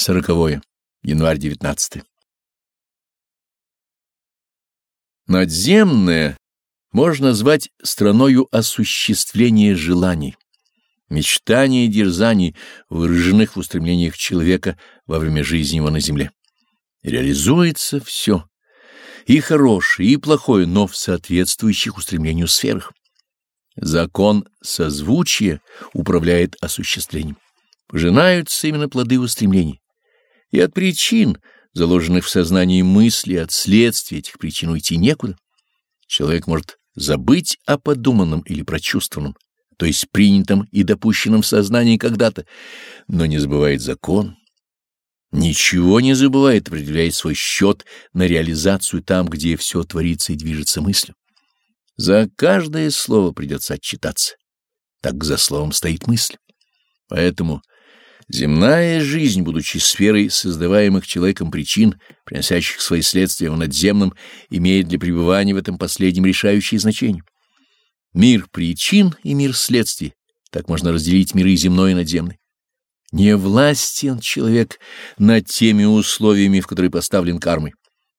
Сороковое. Январь 19. Надземное можно назвать страною осуществления желаний, мечтаний и дерзаний, выраженных в устремлениях человека во время жизни его на земле. Реализуется все, и хорошее, и плохое, но в соответствующих устремлению сферах. Закон созвучия управляет осуществлением. Пожинаются именно плоды устремлений и от причин, заложенных в сознании мысли, от следствий этих причин уйти некуда. Человек может забыть о подуманном или прочувствованном, то есть принятом и допущенном в сознании когда-то, но не забывает закон. Ничего не забывает, определяет свой счет на реализацию там, где все творится и движется мыслью. За каждое слово придется отчитаться, так за словом стоит мысль. Поэтому Земная жизнь, будучи сферой создаваемых человеком причин, приносящих свои следствия в надземном, имеет для пребывания в этом последнем решающее значение. Мир причин и мир следствий, так можно разделить миры земной и надземный. Не властен человек над теми условиями, в которые поставлен кармой,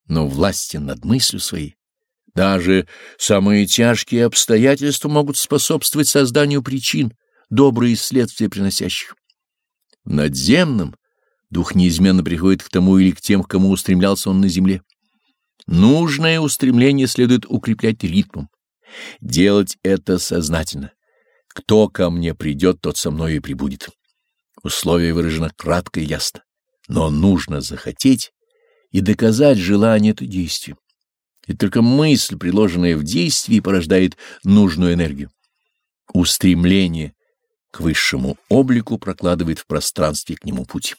но властен над мыслью своей. Даже самые тяжкие обстоятельства могут способствовать созданию причин, добрые следствия приносящих. В надземном дух неизменно приходит к тому или к тем, к кому устремлялся он на земле. Нужное устремление следует укреплять ритмом. Делать это сознательно. Кто ко мне придет, тот со мной и прибудет. Условие выражено кратко и ясно. Но нужно захотеть и доказать желание это действию. И только мысль, приложенная в действии, порождает нужную энергию. Устремление к высшему облику прокладывает в пространстве к нему путь.